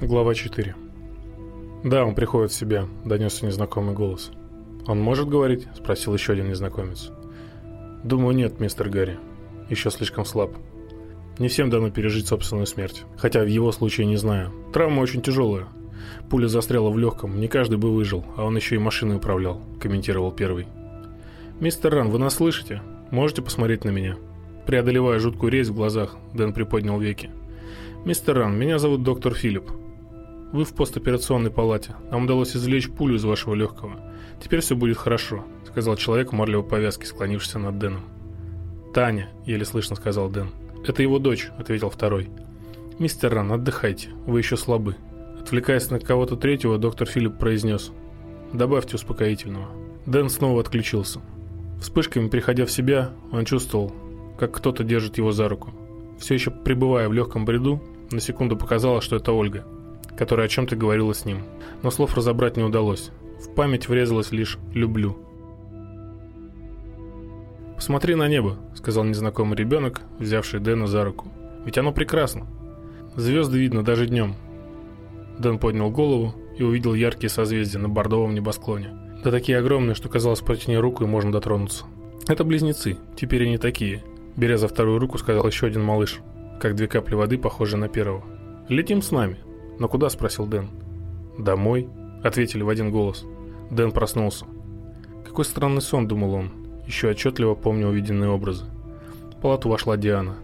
Глава 4 «Да, он приходит в себя», — донесся незнакомый голос. «Он может говорить?» — спросил еще один незнакомец. «Думаю, нет, мистер Гарри. Еще слишком слаб. Не всем дано пережить собственную смерть. Хотя в его случае не знаю. Травма очень тяжелая. Пуля застряла в легком, не каждый бы выжил, а он еще и машиной управлял», — комментировал первый. «Мистер Ран, вы нас слышите? Можете посмотреть на меня?» Преодолевая жуткую резь в глазах, Дэн приподнял веки. «Мистер Ран, меня зовут доктор Филипп. Вы в постоперационной палате. Нам удалось извлечь пулю из вашего легкого. Теперь все будет хорошо», — сказал человек в марлевой повязке, склонившийся над Дэном. «Таня», — еле слышно сказал Дэн. «Это его дочь», — ответил второй. «Мистер Ран, отдыхайте. Вы еще слабы». Отвлекаясь на кого-то третьего, доктор Филипп произнес. «Добавьте успокоительного». Дэн снова отключился. Вспышками приходя в себя, он чувствовал, как кто-то держит его за руку. Все еще пребывая в легком бреду, на секунду показалось, что это Ольга — которая о чем-то говорила с ним. Но слов разобрать не удалось. В память врезалось лишь «люблю». «Посмотри на небо», — сказал незнакомый ребенок, взявший Дэна за руку. «Ведь оно прекрасно. Звезды видно даже днем». Дэн поднял голову и увидел яркие созвездия на бордовом небосклоне. Да такие огромные, что казалось, протяни руку и можно дотронуться. «Это близнецы, теперь они такие», — беря за вторую руку, сказал еще один малыш, как две капли воды, похожие на первого. «Летим с нами». «Но куда?» – спросил Дэн. «Домой», – ответили в один голос. Дэн проснулся. Какой странный сон, думал он, еще отчетливо помню увиденные образы. В палату вошла Диана.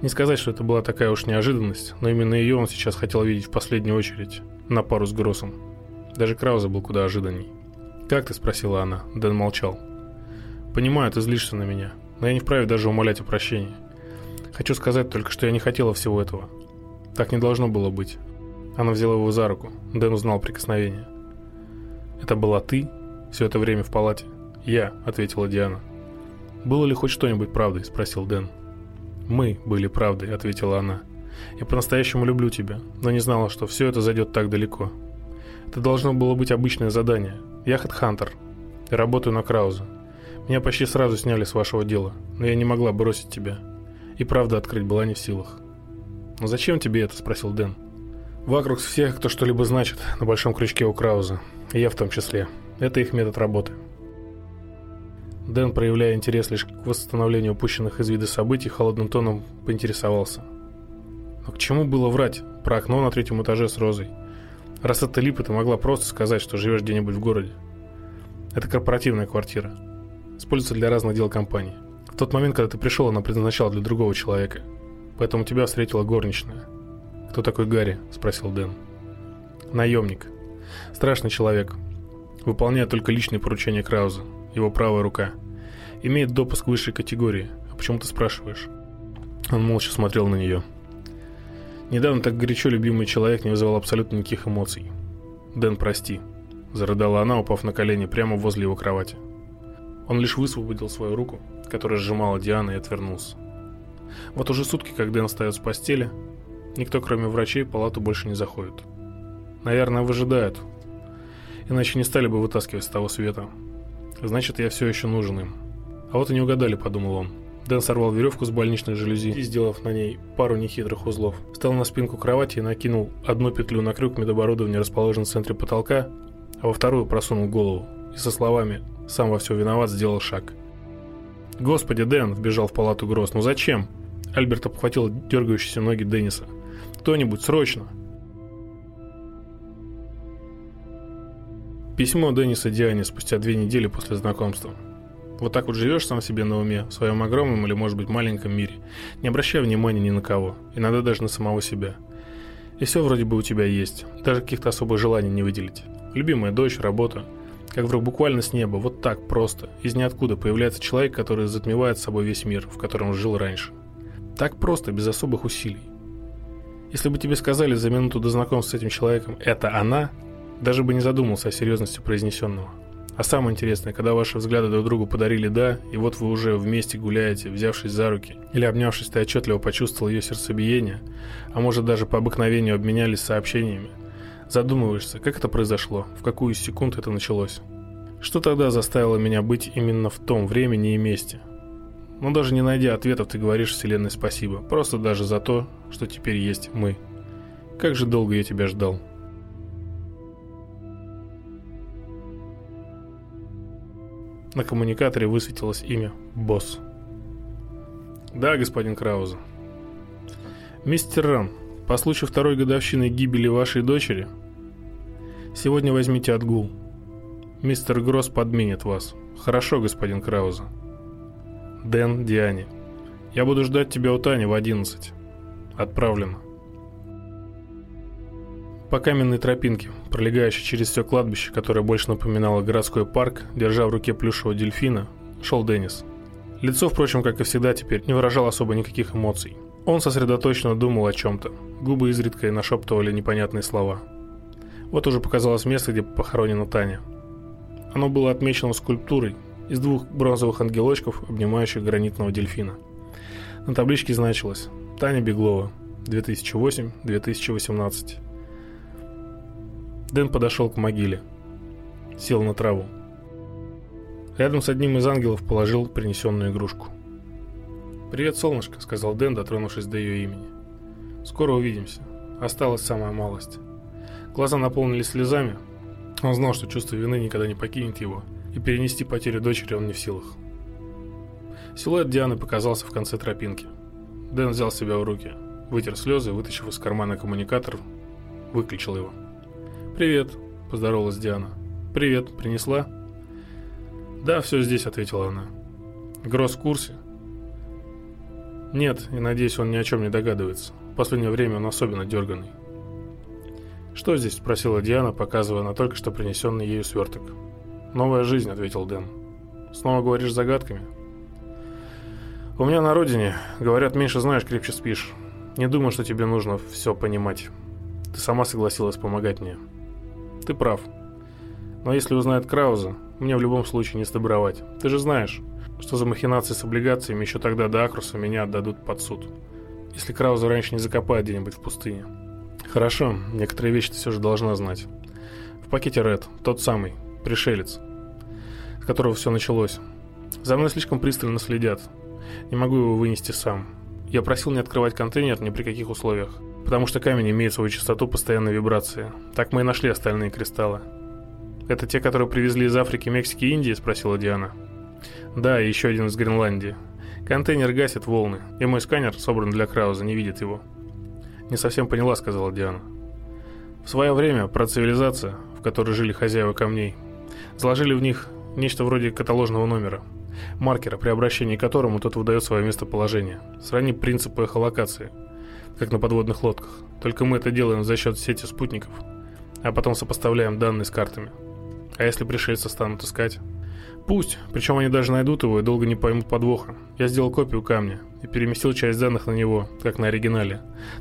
Не сказать, что это была такая уж неожиданность, но именно ее он сейчас хотел видеть в последнюю очередь, на пару с Гроссом. Даже Крауза был куда ожиданней. «Как ты?» – спросила она. Дэн молчал. «Понимаю, ты злишься на меня, но я не вправе даже умолять о прощении. Хочу сказать только, что я не хотела всего этого. Так не должно было быть. Она взяла его за руку. Дэн узнал прикосновение. «Это была ты? Все это время в палате?» «Я», — ответила Диана. «Было ли хоть что-нибудь правдой?» — спросил Дэн. «Мы были правдой», — ответила она. «Я по-настоящему люблю тебя, но не знала, что все это зайдет так далеко. Это должно было быть обычное задание. Я хедхантер. Работаю на Крауза. Меня почти сразу сняли с вашего дела, но я не могла бросить тебя. И правда открыть была не в силах». «Но зачем тебе это?» — спросил Дэн. Вокруг всех, кто что-либо значит, на большом крючке у Крауза. И я в том числе. Это их метод работы. Дэн, проявляя интерес лишь к восстановлению упущенных из вида событий, холодным тоном поинтересовался. Но к чему было врать про окно на третьем этаже с Розой? Раз это липа, ты могла просто сказать, что живешь где-нибудь в городе. Это корпоративная квартира. Используется для разных дел компании. В тот момент, когда ты пришел, она предназначала для другого человека. Поэтому тебя встретила горничная. «Кто такой Гарри?» – спросил Дэн. «Наемник. Страшный человек. Выполняет только личные поручения Крауза, его правая рука. Имеет допуск высшей категории. А почему ты спрашиваешь?» Он молча смотрел на нее. Недавно так горячо любимый человек не вызывал абсолютно никаких эмоций. «Дэн, прости», – зарыдала она, упав на колени прямо возле его кровати. Он лишь высвободил свою руку, которая сжимала Диана, и отвернулся. Вот уже сутки, как Дэн встает с постели, Никто, кроме врачей, в палату больше не заходит. Наверное, выжидают. Иначе не стали бы вытаскивать с того света. Значит, я все еще нужен им. А вот и не угадали, подумал он. Дэн сорвал веревку с больничной жалюзи и, сделав на ней пару нехитрых узлов, встал на спинку кровати и накинул одну петлю на крюк медоборудования, расположенный в центре потолка, а во вторую просунул голову и со словами «сам во все виноват» сделал шаг. «Господи, Дэн!» – вбежал в палату Гросс. «Ну зачем?» Альберт обхватил дергающиеся ноги Денниса. Кто-нибудь, срочно!» Письмо Денниса Диане спустя две недели после знакомства. Вот так вот живешь сам себе на уме, в своем огромном или, может быть, маленьком мире, не обращая внимания ни на кого, иногда даже на самого себя. И все вроде бы у тебя есть, даже каких-то особых желаний не выделить. Любимая дочь, работа. Как вдруг буквально с неба, вот так просто, из ниоткуда появляется человек, который затмевает собой весь мир, в котором жил раньше. Так просто, без особых усилий. Если бы тебе сказали за минуту до знакомства с этим человеком «это она», даже бы не задумался о серьезности произнесенного. А самое интересное, когда ваши взгляды друг другу подарили «да», и вот вы уже вместе гуляете, взявшись за руки, или обнявшись, ты отчетливо почувствовал ее сердцебиение, а может даже по обыкновению обменялись сообщениями, задумываешься, как это произошло, в какую секунду это началось. Что тогда заставило меня быть именно в том времени и месте – но даже не найдя ответов, ты говоришь Вселенной спасибо. Просто даже за то, что теперь есть мы. Как же долго я тебя ждал. На коммуникаторе высветилось имя «Босс». «Да, господин Крауза». «Мистер Ран, по случаю второй годовщины гибели вашей дочери, сегодня возьмите отгул. Мистер Гросс подменит вас. Хорошо, господин Крауза». Дэн Диане. «Я буду ждать тебя у Тани в одиннадцать. Отправлено». По каменной тропинке, пролегающей через все кладбище, которое больше напоминало городской парк, держа в руке плюшевого дельфина, шел Деннис. Лицо, впрочем, как и всегда теперь, не выражало особо никаких эмоций. Он сосредоточенно думал о чем-то. Губы изредка нашептывали непонятные слова. Вот уже показалось место, где похоронена Таня. Оно было отмечено скульптурой из двух бронзовых ангелочков, обнимающих гранитного дельфина. На табличке значилось «Таня Беглова, 2008-2018». Дэн подошел к могиле. Сел на траву. Рядом с одним из ангелов положил принесенную игрушку. «Привет, солнышко», — сказал Дэн, дотронувшись до ее имени. «Скоро увидимся. Осталась самая малость». Глаза наполнились слезами. Он знал, что чувство вины никогда не покинет его, и перенести потерю дочери он не в силах. Силуэт Дианы показался в конце тропинки. Дэн взял себя в руки, вытер слезы, вытащив из кармана коммуникатор, выключил его. «Привет», — поздоровалась Диана. «Привет, принесла?» «Да, все здесь», — ответила она. «Гросс в курсе?» «Нет, и надеюсь, он ни о чем не догадывается. В последнее время он особенно дерганный». «Что здесь?» — спросила Диана, показывая на только что принесенный ею сверток. «Новая жизнь», — ответил Дэн. «Снова говоришь загадками?» «У меня на родине, говорят, меньше знаешь, крепче спишь. Не думаю, что тебе нужно все понимать. Ты сама согласилась помогать мне». Ты прав. Но если узнает Крауза, мне в любом случае не сдобровать. Ты же знаешь, что за махинации с облигациями еще тогда до Акруса меня отдадут под суд. Если Крауза раньше не закопает где-нибудь в пустыне. Хорошо, некоторые вещи ты все же должна знать. В пакете Ред, тот самый, пришелец, с которого все началось. За мной слишком пристально следят. Не могу его вынести сам. Я просил не открывать контейнер ни при каких условиях потому что камень имеет свою частоту постоянной вибрации. Так мы и нашли остальные кристаллы. «Это те, которые привезли из Африки, Мексики и Индии?» – спросила Диана. «Да, и еще один из Гренландии. Контейнер гасит волны, и мой сканер, собран для Крауза, не видит его». «Не совсем поняла», – сказала Диана. «В свое время про цивилизацию, в которой жили хозяева камней, заложили в них нечто вроде каталожного номера, маркера, при обращении к которому тот выдает свое местоположение. Сравни принципы эхолокации – как на подводных лодках. Только мы это делаем за счет сети спутников, а потом сопоставляем данные с картами. А если пришельцы станут искать? Пусть, причем они даже найдут его и долго не поймут подвоха. Я сделал копию камня и переместил часть данных на него, как на оригинале.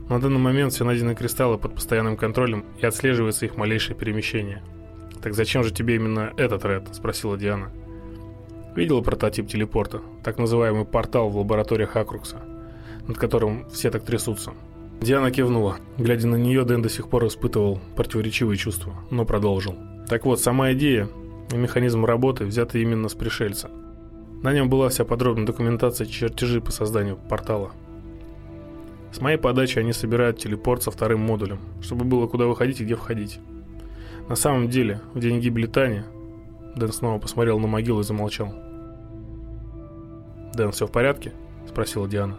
На данный момент все найденные кристаллы под постоянным контролем и отслеживается их малейшее перемещение. «Так зачем же тебе именно этот ред?» – спросила Диана. Видела прототип телепорта, так называемый портал в лабораториях Акрукса – над которым все так трясутся. Диана кивнула. Глядя на нее, Дэн до сих пор испытывал противоречивые чувства, но продолжил. Так вот, сама идея и механизм работы взяты именно с пришельца. На нем была вся подробная документация чертежи по созданию портала. С моей подачи они собирают телепорт со вторым модулем, чтобы было куда выходить и где входить. На самом деле, в день гибели Тани, Дэн снова посмотрел на могилу и замолчал. «Дэн, все в порядке?» – спросила Диана.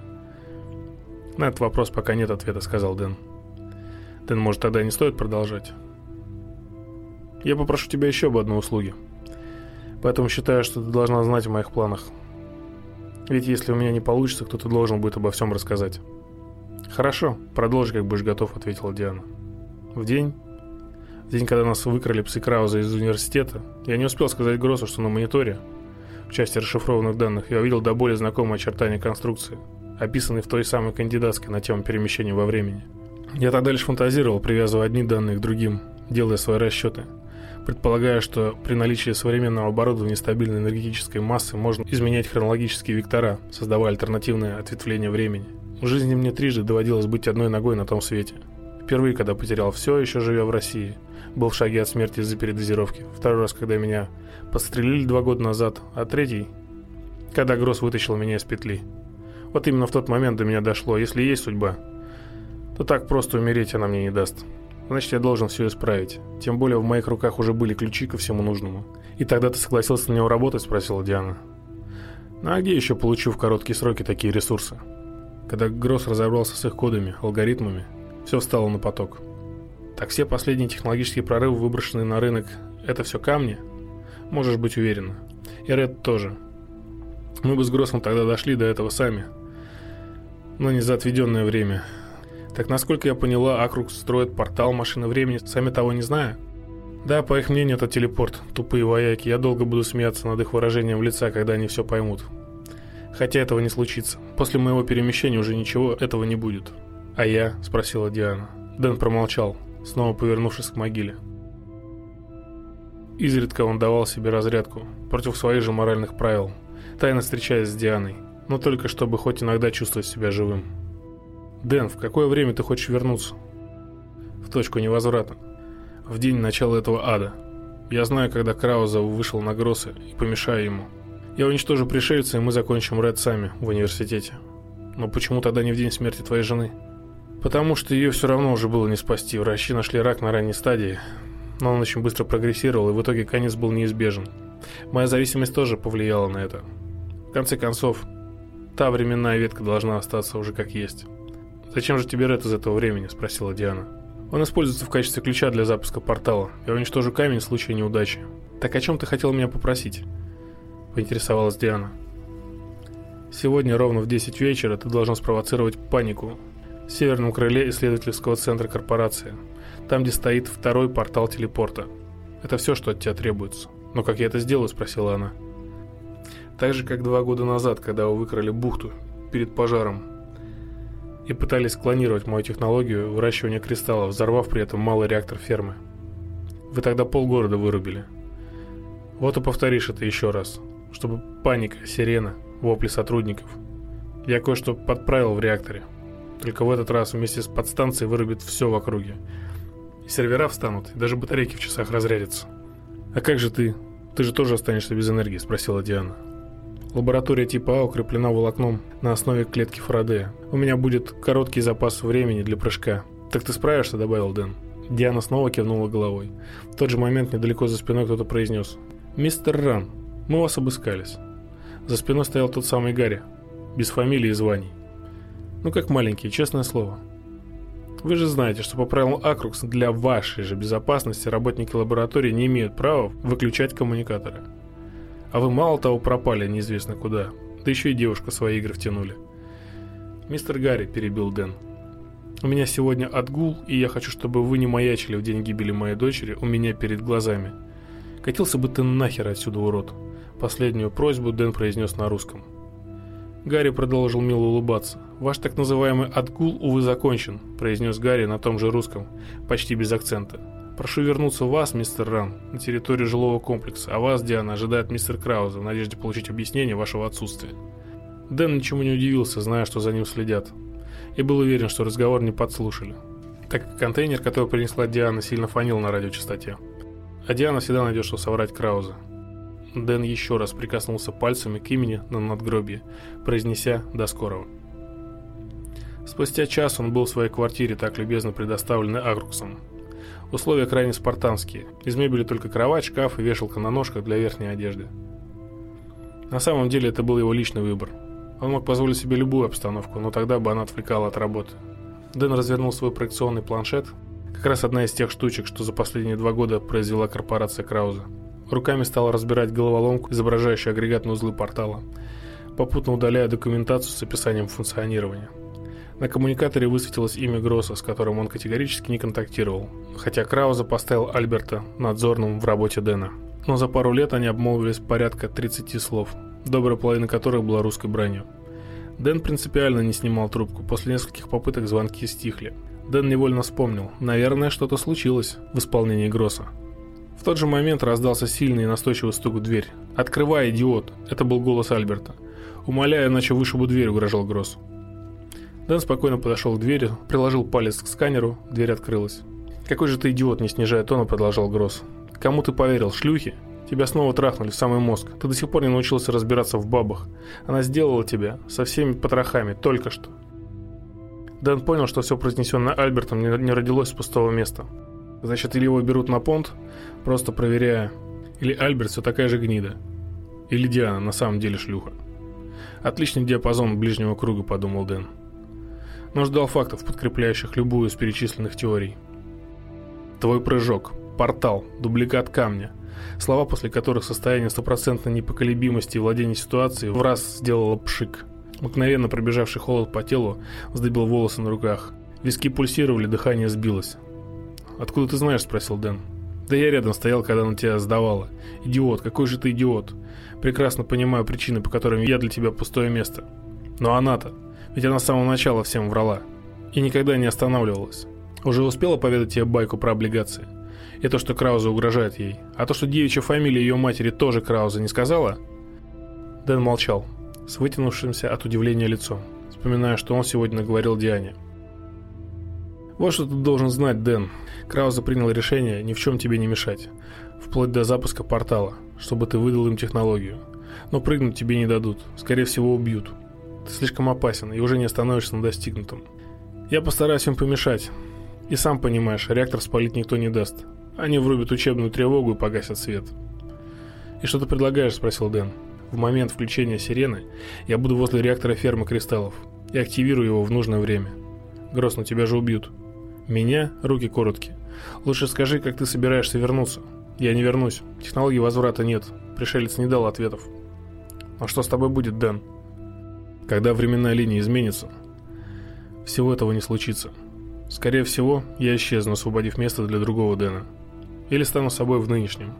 «На этот вопрос пока нет ответа», — сказал Дэн. «Дэн, может, тогда не стоит продолжать?» «Я попрошу тебя еще об одной услуге. Поэтому считаю, что ты должна знать о моих планах. Ведь если у меня не получится, кто-то должен будет обо всем рассказать». «Хорошо, продолжи, как будешь готов», — ответила Диана. «В день?» День, когда нас выкрали псы Крауза из университета, я не успел сказать Гроссу, что на мониторе, в части расшифрованных данных, я увидел до боли знакомые очертания конструкции — описанный в той самой кандидатской на тему перемещения во времени. Я тогда лишь фантазировал, привязывая одни данные к другим, делая свои расчеты. Предполагая, что при наличии современного оборудования стабильной энергетической массы можно изменять хронологические вектора, создавая альтернативное ответвление времени. В жизни мне трижды доводилось быть одной ногой на том свете. Впервые, когда потерял все, еще живя в России, был в шаге от смерти из-за передозировки. Второй раз, когда меня подстрелили два года назад, а третий, когда Гросс вытащил меня из петли. Вот именно в тот момент до меня дошло, если есть судьба, то так просто умереть она мне не даст. Значит, я должен все исправить. Тем более в моих руках уже были ключи ко всему нужному. И тогда ты согласился на него работать, спросила Диана. Ну а где еще получу в короткие сроки такие ресурсы? Когда Гросс разобрался с их кодами, алгоритмами, все встало на поток. Так все последние технологические прорывы, выброшенные на рынок, это все камни? Можешь быть уверена. И Ред тоже. Мы бы с Гроссом тогда дошли до этого сами. Но не за отведенное время. Так насколько я поняла, Акрукс строит портал машины времени, сами того не зная? Да, по их мнению, это телепорт. Тупые вояки. Я долго буду смеяться над их выражением лица, когда они все поймут. Хотя этого не случится. После моего перемещения уже ничего этого не будет. А я? Спросила Диана. Дэн промолчал, снова повернувшись к могиле. Изредка он давал себе разрядку, против своих же моральных правил, тайно встречаясь с Дианой, но только чтобы хоть иногда чувствовать себя живым. «Дэн, в какое время ты хочешь вернуться?» «В точку невозврата. В день начала этого ада. Я знаю, когда Крауза вышел на Гроссы и помешаю ему. Я уничтожу пришельца, и мы закончим Ред сами в университете. Но почему тогда не в день смерти твоей жены?» «Потому что ее все равно уже было не спасти. Врачи нашли рак на ранней стадии, но он очень быстро прогрессировал, и в итоге конец был неизбежен. Моя зависимость тоже повлияла на это. В конце концов, та временная ветка должна остаться уже как есть. «Зачем же тебе Ред из этого времени?» – спросила Диана. «Он используется в качестве ключа для запуска портала. Я уничтожу камень в случае неудачи». «Так о чем ты хотел меня попросить?» – поинтересовалась Диана. «Сегодня ровно в 10 вечера ты должен спровоцировать панику северном крыле исследовательского центра корпорации, там, где стоит второй портал телепорта. Это все, что от тебя требуется. Но как я это сделаю?» – спросила она. «Так же, как два года назад, когда вы выкрали бухту перед пожаром и пытались клонировать мою технологию выращивания кристаллов, взорвав при этом малый реактор фермы. Вы тогда полгорода вырубили. Вот и повторишь это еще раз, чтобы паника, сирена, вопли сотрудников. Я кое-что подправил в реакторе. Только в этот раз вместе с подстанцией вырубит все в округе. И сервера встанут, и даже батарейки в часах разрядятся. «А как же ты? Ты же тоже останешься без энергии?» – спросила Диана. Лаборатория типа А укреплена волокном на основе клетки Фарадея. У меня будет короткий запас времени для прыжка. Так ты справишься, добавил Дэн. Диана снова кивнула головой. В тот же момент недалеко за спиной кто-то произнес. «Мистер Ран, мы вас обыскались». За спиной стоял тот самый Гарри, без фамилии и званий. Ну как маленький, честное слово. Вы же знаете, что по правилам Акрукс для вашей же безопасности работники лаборатории не имеют права выключать коммуникаторы. А вы мало того пропали неизвестно куда, да еще и девушку свои игры втянули. Мистер Гарри, перебил Дэн. У меня сегодня отгул, и я хочу, чтобы вы не маячили в день гибели моей дочери у меня перед глазами. Катился бы ты нахер отсюда, урод. Последнюю просьбу Дэн произнес на русском. Гарри продолжил мило улыбаться. «Ваш так называемый отгул, увы, закончен», – произнес Гарри на том же русском, почти без акцента. Прошу вернуться вас, мистер Ран, на территорию жилого комплекса, а вас, Диана, ожидает мистер Крауза в надежде получить объяснение вашего отсутствия. Дэн ничему не удивился, зная, что за ним следят, и был уверен, что разговор не подслушали, так как контейнер, который принесла Диана, сильно фонил на радиочастоте. А Диана всегда найдет, что соврать Крауза. Дэн еще раз прикоснулся пальцами к имени на надгробье, произнеся «до скорого». Спустя час он был в своей квартире, так любезно предоставленной Агруксом, Условия крайне спартанские. Из мебели только кровать, шкаф и вешалка на ножках для верхней одежды. На самом деле это был его личный выбор. Он мог позволить себе любую обстановку, но тогда бы она отвлекала от работы. Дэн развернул свой проекционный планшет, как раз одна из тех штучек, что за последние два года произвела корпорация Крауза. Руками стал разбирать головоломку, изображающую агрегатные узлы портала, попутно удаляя документацию с описанием функционирования. На коммуникаторе высветилось имя Гросса, с которым он категорически не контактировал, хотя Крауза поставил Альберта надзорным в работе Дэна. Но за пару лет они обмолвились порядка 30 слов, добрая половина которых была русской бранью. Дэн принципиально не снимал трубку, после нескольких попыток звонки стихли. Дэн невольно вспомнил, наверное, что-то случилось в исполнении Гросса. В тот же момент раздался сильный и настойчивый стук в дверь. «Открывай, идиот!» – это был голос Альберта. «Умоляю, иначе вышибу дверь», – угрожал Гросс. Дэн спокойно подошел к двери, приложил палец к сканеру, дверь открылась. «Какой же ты идиот!» – не снижая тона, продолжал Гросс. «Кому ты поверил, шлюхи? Тебя снова трахнули в самый мозг. Ты до сих пор не научился разбираться в бабах. Она сделала тебя со всеми потрохами только что». Дэн понял, что все произнесенное Альбертом не родилось с пустого места. Значит, или его берут на понт, просто проверяя, или Альберт все такая же гнида, или Диана на самом деле шлюха. Отличный диапазон ближнего круга, подумал Дэн. Но ждал фактов, подкрепляющих любую из перечисленных теорий. Твой прыжок, портал, дубликат камня. Слова, после которых состояние стопроцентной непоколебимости и владения ситуацией в раз сделало пшик. Мгновенно пробежавший холод по телу вздыбил волосы на руках. Виски пульсировали, дыхание сбилось. «Откуда ты знаешь?» – спросил Дэн. «Да я рядом стоял, когда на тебя сдавала. Идиот, какой же ты идиот. Прекрасно понимаю причины, по которым я для тебя пустое место. Но она-то, ведь она с самого начала всем врала. И никогда не останавливалась. Уже успела поведать тебе байку про облигации? И то, что Крауза угрожает ей. А то, что девичья фамилия ее матери тоже Крауза, не сказала? Дэн молчал, с вытянувшимся от удивления лицом, вспоминая, что он сегодня наговорил Диане. Вот что ты должен знать, Дэн. Крауза принял решение ни в чем тебе не мешать, вплоть до запуска портала, чтобы ты выдал им технологию. Но прыгнуть тебе не дадут, скорее всего убьют. Ты слишком опасен и уже не остановишься на достигнутом. Я постараюсь им помешать. И сам понимаешь, реактор спалить никто не даст. Они врубят учебную тревогу и погасят свет. «И что ты предлагаешь?» – спросил Дэн. «В момент включения сирены я буду возле реактора фермы кристаллов и активирую его в нужное время. Гросс, но тебя же убьют». «Меня? Руки короткие. Лучше скажи, как ты собираешься вернуться. Я не вернусь. Технологии возврата нет. Пришелец не дал ответов. А что с тобой будет, Дэн? Когда временная линия изменится, всего этого не случится. Скорее всего, я исчезну, освободив место для другого Дэна. Или стану собой в нынешнем,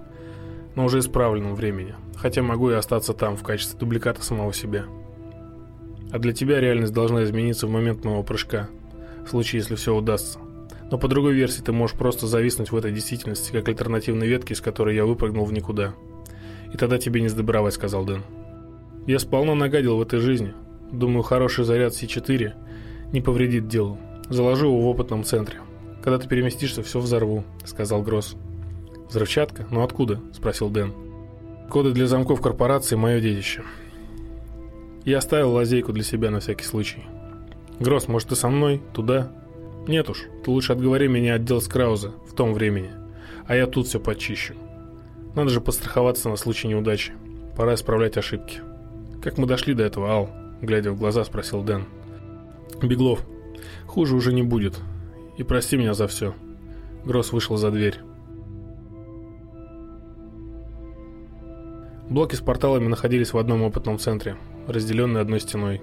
но уже исправленном времени. Хотя могу и остаться там в качестве дубликата самого себя. А для тебя реальность должна измениться в момент моего прыжка, в случае, если все удастся. Но по другой версии ты можешь просто зависнуть в этой действительности, как альтернативной ветке, из которой я выпрыгнул в никуда. И тогда тебе не сдобровать, сказал Дэн. Я сполна нагадил в этой жизни. Думаю, хороший заряд С4 не повредит делу. Заложу его в опытном центре. Когда ты переместишься, все взорву, сказал Гросс. Взрывчатка? Ну откуда? Спросил Дэн. Коды для замков корпорации – мое детище. Я оставил лазейку для себя на всякий случай. Гросс, может, ты со мной? Туда? Нет уж, ты лучше отговори меня от дел с Крауза в том времени, а я тут все почищу. Надо же постраховаться на случай неудачи. Пора исправлять ошибки. Как мы дошли до этого, Ал? Глядя в глаза, спросил Дэн. Беглов, хуже уже не будет. И прости меня за все. Гросс вышел за дверь. Блоки с порталами находились в одном опытном центре, разделенные одной стеной.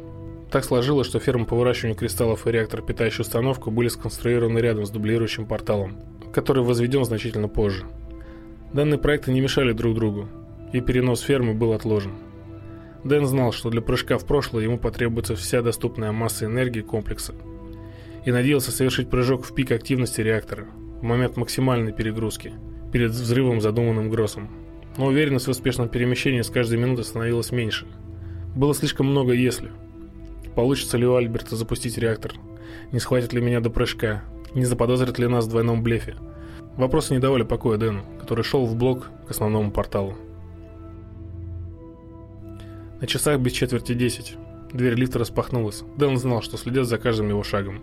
Так сложилось, что ферма по выращиванию кристаллов и реактор, питающий установку, были сконструированы рядом с дублирующим порталом, который возведен значительно позже. Данные проекты не мешали друг другу, и перенос фермы был отложен. Дэн знал, что для прыжка в прошлое ему потребуется вся доступная масса энергии комплекса, и надеялся совершить прыжок в пик активности реактора, в момент максимальной перегрузки, перед взрывом, задуманным Гроссом. Но уверенность в успешном перемещении с каждой минутой становилась меньше. Было слишком много «если», Получится ли у Альберта запустить реактор? Не схватит ли меня до прыжка? Не заподозрит ли нас в двойном блефе? Вопросы не давали покоя Дэну, который шел в блок к основному порталу. На часах без четверти десять. Дверь лифта распахнулась. Дэн знал, что следят за каждым его шагом.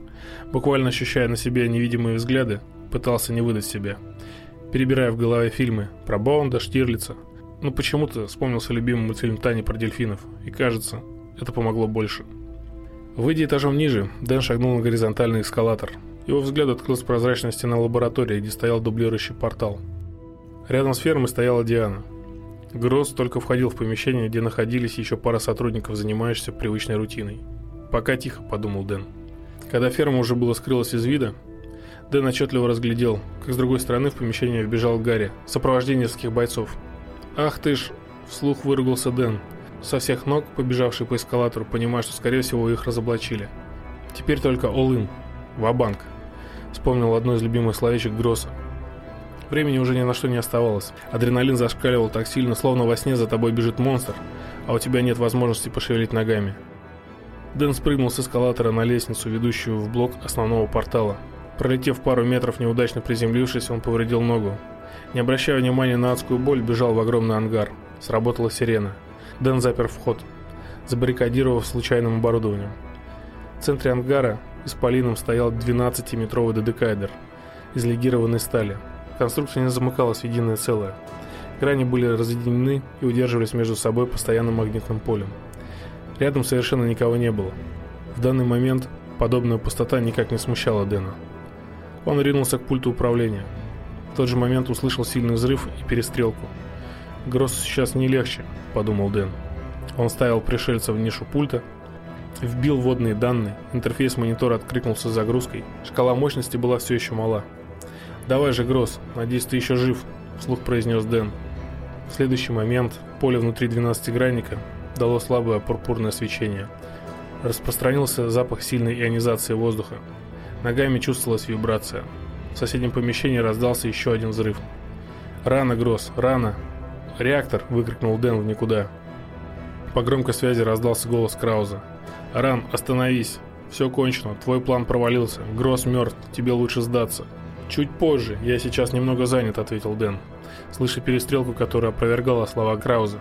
Буквально ощущая на себе невидимые взгляды, пытался не выдать себя. Перебирая в голове фильмы про Бонда, Штирлица. Но почему-то вспомнился любимый мультфильм Тани про дельфинов. И кажется, это помогло больше. Выйдя этажом ниже, Дэн шагнул на горизонтальный эскалатор. Его взгляд открылся прозрачная стена лаборатории, где стоял дублирующий портал. Рядом с фермой стояла Диана. Гросс только входил в помещение, где находились еще пара сотрудников, занимающихся привычной рутиной. «Пока тихо», — подумал Дэн. Когда ферма уже была скрылась из вида, Дэн отчетливо разглядел, как с другой стороны в помещение вбежал Гарри, в сопровождении бойцов. «Ах ты ж!» — вслух выругался Дэн со всех ног, побежавший по эскалатору, понимая, что, скорее всего, их разоблачили. Теперь только all-in, ва-банк. Вспомнил одно из любимых словечек Гросса. Времени уже ни на что не оставалось. Адреналин зашкаливал так сильно, словно во сне за тобой бежит монстр, а у тебя нет возможности пошевелить ногами. Дэн спрыгнул с эскалатора на лестницу, ведущую в блок основного портала. Пролетев пару метров, неудачно приземлившись, он повредил ногу. Не обращая внимания на адскую боль, бежал в огромный ангар. Сработала сирена. Дэн запер вход, забаррикадировав случайным оборудованием. В центре ангара исполином стоял 12-метровый дедекайдер из легированной стали. Конструкция не замыкалась в единое целое. Грани были разъединены и удерживались между собой постоянным магнитным полем. Рядом совершенно никого не было. В данный момент подобная пустота никак не смущала Дэна. Он ринулся к пульту управления. В тот же момент услышал сильный взрыв и перестрелку. «Гросс сейчас не легче», — подумал Дэн. Он ставил пришельца в нишу пульта, вбил вводные данные, интерфейс монитора откликнулся загрузкой, шкала мощности была все еще мала. «Давай же, Гросс, надеюсь, ты еще жив», — вслух произнес Дэн. В следующий момент поле внутри двенадцатигранника дало слабое пурпурное свечение. Распространился запах сильной ионизации воздуха. Ногами чувствовалась вибрация. В соседнем помещении раздался еще один взрыв. «Рано, Гросс, рано!» «Реактор!» — выкрикнул Дэн в никуда. По громкой связи раздался голос Крауза. «Ран, остановись! Все кончено, твой план провалился. Гросс мертв, тебе лучше сдаться». «Чуть позже, я сейчас немного занят», — ответил Дэн, слыша перестрелку, которая опровергала слова Крауза.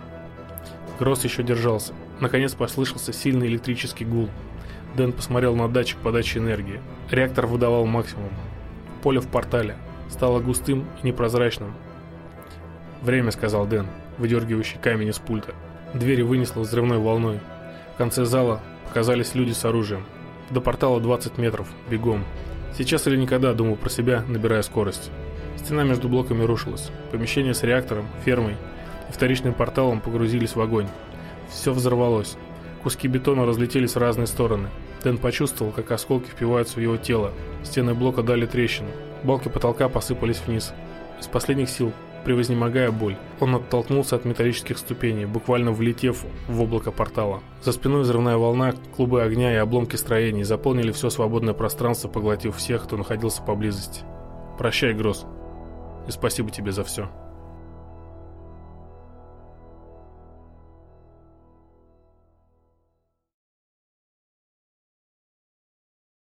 Гросс еще держался. Наконец послышался сильный электрический гул. Дэн посмотрел на датчик подачи энергии. Реактор выдавал максимум. Поле в портале стало густым и непрозрачным. «Время», — сказал Дэн, выдергивающий камень из пульта. Двери вынесло взрывной волной. В конце зала показались люди с оружием. До портала 20 метров, бегом. Сейчас или никогда, думал про себя, набирая скорость. Стена между блоками рушилась. Помещение с реактором, фермой и вторичным порталом погрузились в огонь. Все взорвалось. Куски бетона разлетелись в разные стороны. Дэн почувствовал, как осколки впиваются в его тело. Стены блока дали трещину. Балки потолка посыпались вниз. Из последних сил превознемогая боль. Он оттолкнулся от металлических ступеней, буквально влетев в облако портала. За спиной взрывная волна, клубы огня и обломки строений заполнили все свободное пространство, поглотив всех, кто находился поблизости. «Прощай, Гросс, и спасибо тебе за все».